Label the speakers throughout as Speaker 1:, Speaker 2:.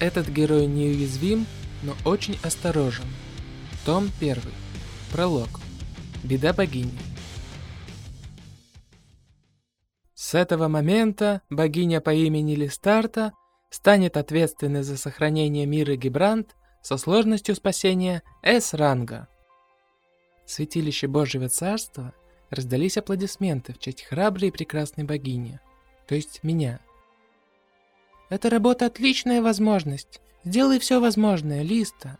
Speaker 1: этот герой неуязвим, но очень осторожен. Том 1. Пролог. Беда богини. С этого момента богиня по имени Листарта станет ответственной за сохранение мира Гибрант со сложностью спасения С-ранга. Святилище Божьего Царства раздались аплодисменты в честь храброй и прекрасной богини, то есть меня. Эта работа отличная возможность. Сделай все возможное, Листа.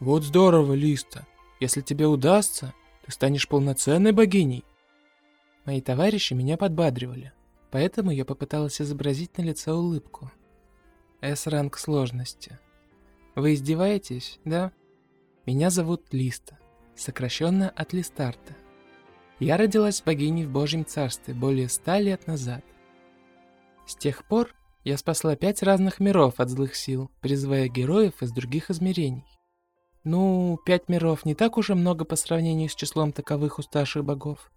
Speaker 1: Вот здорово, Листа. Если тебе удастся, ты станешь полноценной богиней. Мои товарищи меня подбадривали, поэтому я попыталась изобразить на лице улыбку. С-ранг сложности. Вы издеваетесь, да? Меня зовут Листа, сокращенно от Листарта. Я родилась богиней в Божьем Царстве более ста лет назад. С тех пор я спасла пять разных миров от злых сил, призывая героев из других измерений. Ну, пять миров не так уже много по сравнению с числом таковых у старших богов.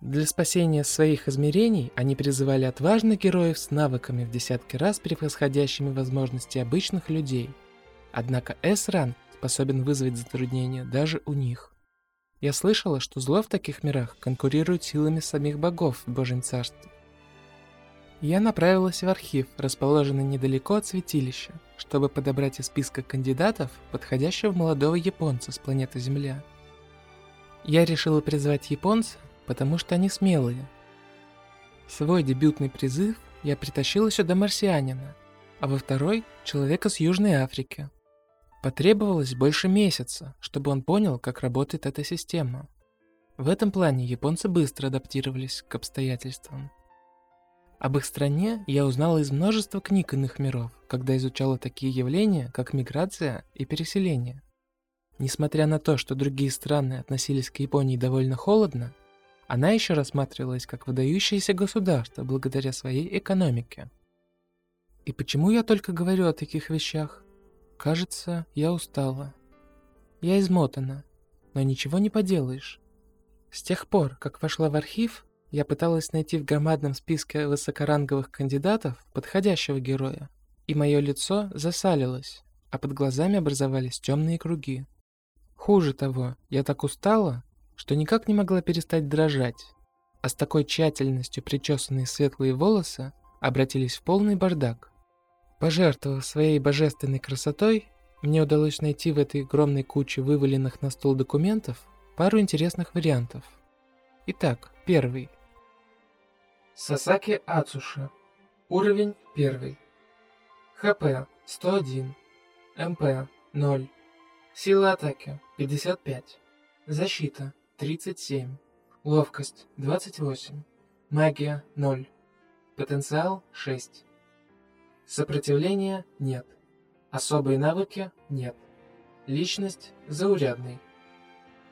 Speaker 1: Для спасения своих измерений они призывали отважных героев с навыками в десятки раз превосходящими возможности обычных людей. Однако S-ранг способен вызвать затруднения даже у них. Я слышала, что зло в таких мирах конкурирует силами самих богов в Божьем Царстве. Я направилась в архив, расположенный недалеко от святилища, чтобы подобрать из списка кандидатов подходящего молодого японца с планеты Земля. Я решила призвать японца, потому что они смелые. Свой дебютный призыв я притащила сюда марсианина, а во второй — человека с Южной Африки, Потребовалось больше месяца, чтобы он понял, как работает эта система. В этом плане японцы быстро адаптировались к обстоятельствам. Об их стране я узнала из множества книг иных миров, когда изучала такие явления, как миграция и переселение. Несмотря на то, что другие страны относились к Японии довольно холодно, она еще рассматривалась как выдающееся государство благодаря своей экономике. И почему я только говорю о таких вещах? Кажется, я устала. Я измотана, но ничего не поделаешь. С тех пор, как вошла в архив, я пыталась найти в громадном списке высокоранговых кандидатов подходящего героя, и мое лицо засалилось, а под глазами образовались темные круги. Хуже того, я так устала, что никак не могла перестать дрожать, а с такой тщательностью причесанные светлые волосы обратились в полный бардак. Пожертвовав своей божественной красотой, мне удалось найти в этой огромной куче вываленных на стол документов пару интересных вариантов. Итак, первый. Сасаки Ацуши. Уровень 1. ХП 101. МП 0. Сила атаки 55. Защита 37. Ловкость 28. Магия 0. Потенциал 6. Сопротивления нет. Особые навыки нет. Личность заурядный.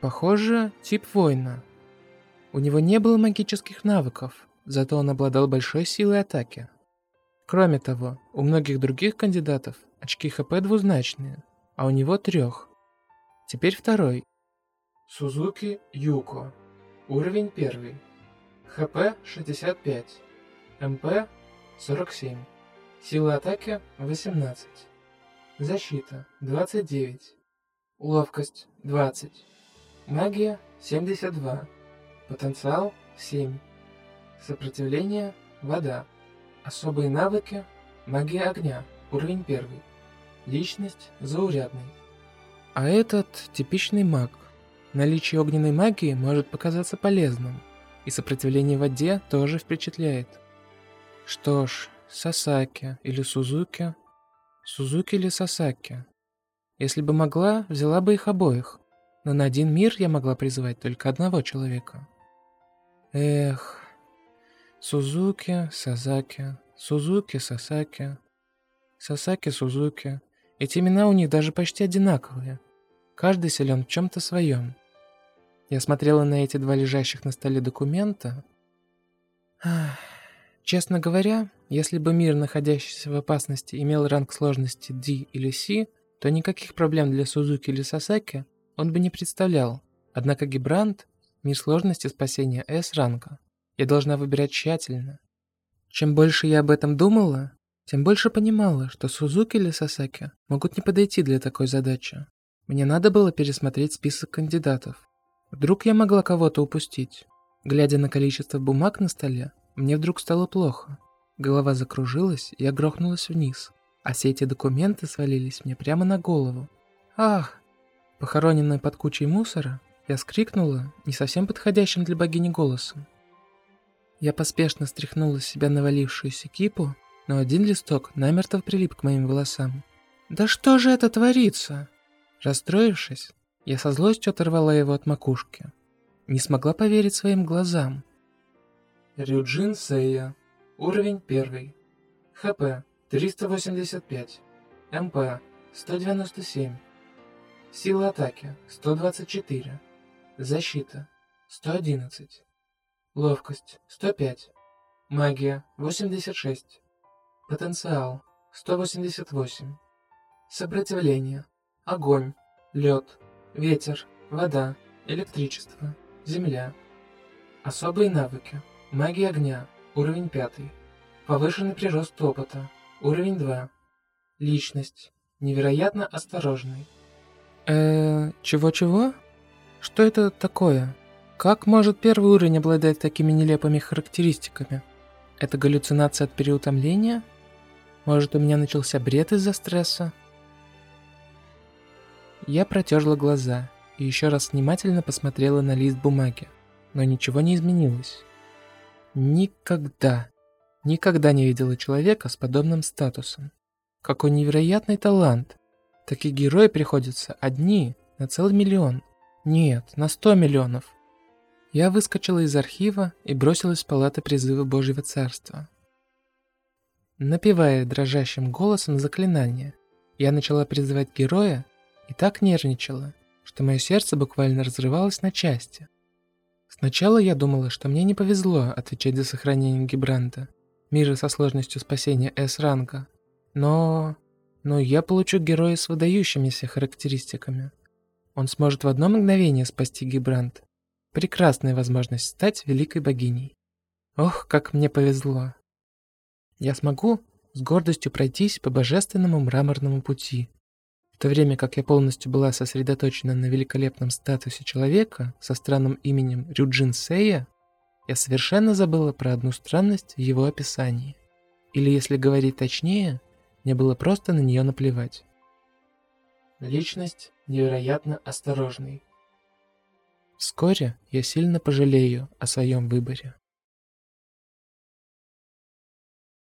Speaker 1: Похоже, тип воина. У него не было магических навыков, зато он обладал большой силой атаки. Кроме того, у многих других кандидатов очки ХП двузначные, а у него трех. Теперь второй. Сузуки Юко. Уровень первый. ХП 65. МП 47. Сила атаки 18. Защита 29. Ловкость 20. Магия 72. Потенциал 7. Сопротивление вода. Особые навыки магия огня. Уровень 1. Личность заурядный. А этот типичный маг. Наличие огненной магии может показаться полезным, и сопротивление воде тоже впечатляет. Что ж, Сасаки или Сузуки. Сузуки или Сасаки. Если бы могла, взяла бы их обоих. Но на один мир я могла призывать только одного человека. Эх. Сузуки, Сазаки, Сузуки, Сасаки. Сасаки, Сузуки. Эти имена у них даже почти одинаковые. Каждый силен в чем-то своем. Я смотрела на эти два лежащих на столе документа. Честно говоря, если бы мир, находящийся в опасности, имел ранг сложности D или C, то никаких проблем для Сузуки или Сасаки он бы не представлял. Однако Гибрант – мир сложности спасения S ранга. Я должна выбирать тщательно. Чем больше я об этом думала, тем больше понимала, что Сузуки или Сасаки могут не подойти для такой задачи. Мне надо было пересмотреть список кандидатов. Вдруг я могла кого-то упустить. Глядя на количество бумаг на столе, мне вдруг стало плохо. Голова закружилась, и я грохнулась вниз, а все эти документы свалились мне прямо на голову. Ах! Похороненная под кучей мусора, я скрикнула не совсем подходящим для богини голосом. Я поспешно стряхнула с себя навалившуюся кипу, но один листок намертво прилип к моим волосам. «Да что же это творится?» Расстроившись, я со злостью оторвала его от макушки. Не смогла поверить своим глазам. Рюджин Сэя. Уровень 1. ХП 385. МП 197. Сила атаки 124. Защита 111. Ловкость 105. Магия 86. Потенциал 188. Сопротивление. Огонь. Лед. Ветер. Вода. Электричество. Земля. Особые навыки. Магия огня. Уровень 5. Повышенный прирост опыта. Уровень 2. Личность. Невероятно осторожный. Э, чего-чего? Что это такое? Как может первый уровень обладать такими нелепыми характеристиками? Это галлюцинация от переутомления? Может, у меня начался бред из-за стресса? Я протерла глаза и еще раз внимательно посмотрела на лист бумаги, но ничего не изменилось. Никогда, никогда не видела человека с подобным статусом. Какой невероятный талант. Такие герои приходятся одни на целый миллион. Нет, на 100 миллионов. Я выскочила из архива и бросилась в палаты призыва Божьего Царства. Напевая дрожащим голосом заклинание, я начала призывать героя и так нервничала, что мое сердце буквально разрывалось на части. Сначала я думала, что мне не повезло отвечать за сохранение Гибранта, мира со сложностью спасения С-ранга, но... но я получу героя с выдающимися характеристиками. Он сможет в одно мгновение спасти Гибрант. Прекрасная возможность стать великой богиней. Ох, как мне повезло. Я смогу с гордостью пройтись по божественному мраморному пути. В то время как я полностью была сосредоточена на великолепном статусе человека со странным именем Рюджин Сея, я совершенно забыла про одну странность в его описании. Или, если говорить точнее, мне было просто на нее наплевать. Личность невероятно осторожный. Вскоре я сильно пожалею о своем выборе.